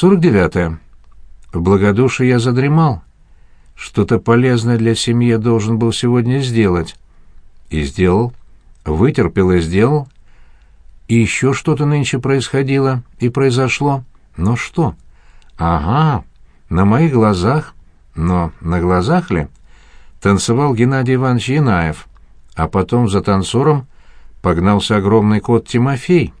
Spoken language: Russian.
Сорок девятое. В благодушии я задремал. Что-то полезное для семьи должен был сегодня сделать. И сделал. Вытерпел и сделал. И еще что-то нынче происходило и произошло. Но что? Ага, на моих глазах, но на глазах ли? Танцевал Геннадий Иванович Янаев, а потом за танцором погнался огромный кот Тимофей.